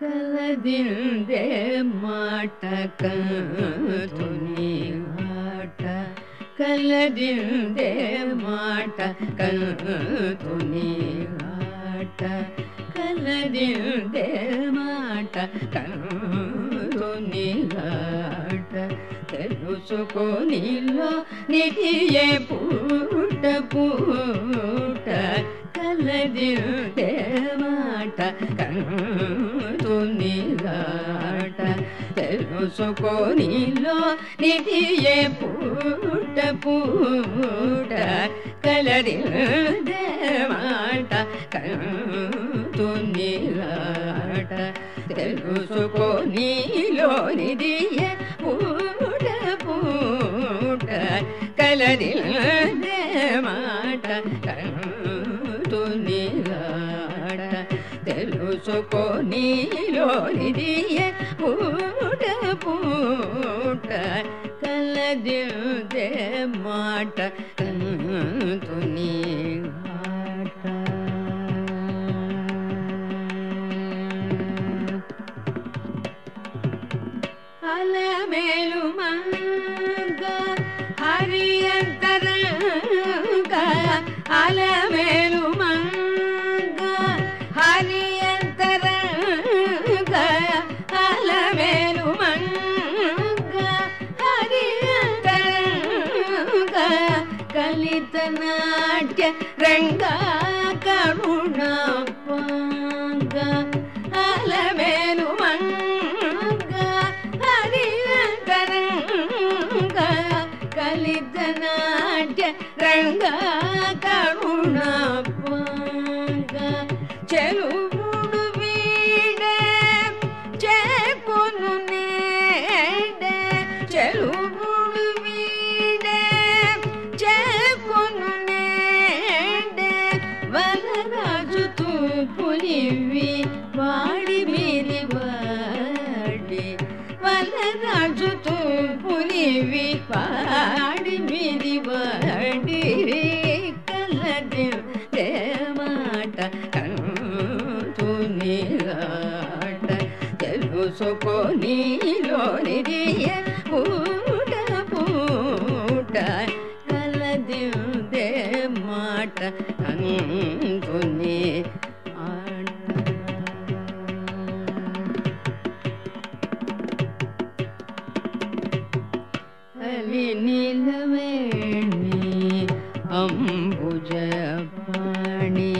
ಕಲದಿಂದೆ ಮಾಟಕ ತುನಿ ಆಟ ಕಲದಿಂದೆ ಮಾಟ ತುನಿ ಆಟ ಕಲದಿಂದೆ ಮಾಟ ತುನಿ ಆಟ తెలుసుకోనిలో నిధియే పూట పూట కలదిరుతే మాట ನಿಲಾಟ ತೆಲುಸುಕೋ ನಿಲ್ಲೋ ನಿಧಿಯೇ ಪೂಟ ಪೂಟ ಕಲರಿ ದೇವಾಟ ಕಂತು ನಿಲಾಟ ತೆಲುಸುಕೋ ನೀಲೋ ನಿಧಿಯೇ ಪೂಟ ಪೂಟ ಕಲರಿಲ್ಲ తెలుసుకోనిలోనిదియే పూట పూట. కలదిరుతే మాట తుని అలమేలు మంగ హరి హరియంతరంగ. అలమేలు ಲಿತ ನಾಟ್ಯ ರಂಗ ಕರುಣಾಪಾಂಗ ಅಲಮೇಲು ಮಂಗ ಹರಿಯ ತರಂಗ ಕಲಿತ ನಾಟ್ಯ ರಂಗ ಕರುಣಾಪ వనరాజు తూపులివి వాడి మిది వాడి కలది మాట తుని తెలుసుకో నీలో తెలుసుకోనిలోనిదియ పూట పూట కలది మాట తుని நிலவேணி அம்புஜபாணி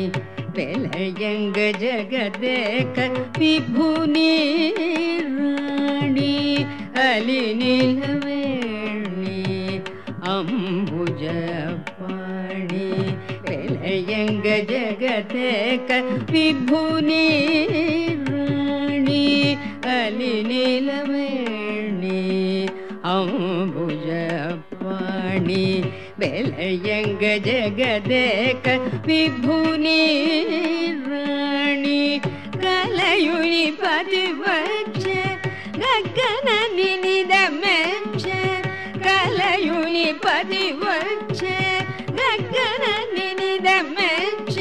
பெலயங்க ஜகதேக விபுனி ராணி அலி நிலவேணி அம்புஜபாணி பெலயங்க ஜகதேக விபுனி ராணி அலி நிலவேணி அம்பு స్వామి వెలయంగ జగదేక విభుని రాణి కలయుని పతివక్ష గగన నినిద మెక్ష కలయుని పతివక్ష గగన నినిద మెక్ష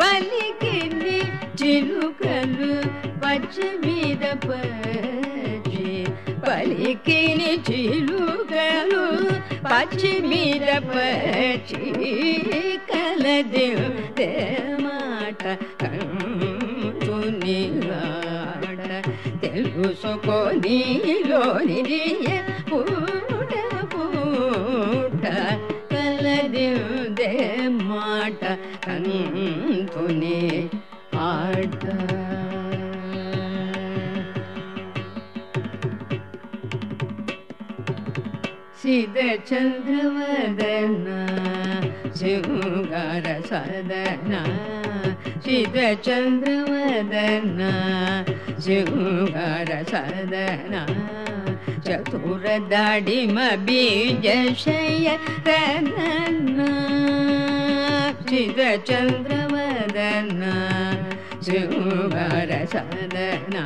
పలికిని చిలుకలు పచ్చ మీద పక్షి పలికిని పచ్చి మీద పచ్చి కలది మాట తునిగాడ తెలుసుకోనిలోని పూట పూట కలది మాట కంతుని सिद्ध चन्द्रवदना शृङ्गार सदना सिद्ध चन्द्रवदना शृङ्गार सदना चतुरदाडिम बीजशय रदना सिद्ध चन्द्रवदना शृङ्गार सदना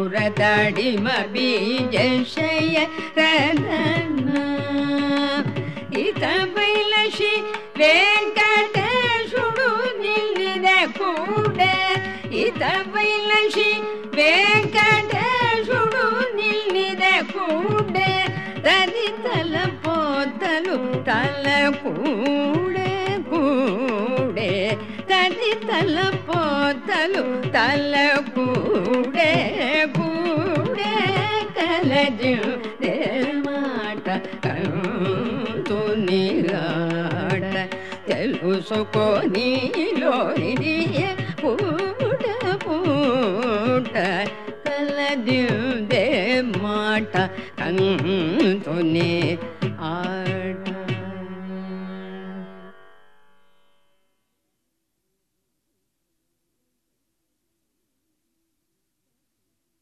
உரதடிம பீஜய இதபைலஷி ವೇಂಕಟ ಸುಡು ನಿಲ್ಲಿದ ಕೂಡ ಇತ ಬೈಲಶಿ ವೇಂಕಟ ಸುಡು ನಿಲ್ಲಿದ ಕೂಡ ತಲಿ ತಲ ಪೋತಲು ತಲ ಕೂಡ తల పోతలు తల కూడే కూడే కలజు మాట తునిగాడ తెలుసుకొనిలోని పూట పూట కలజు మాట కంతుని ఆ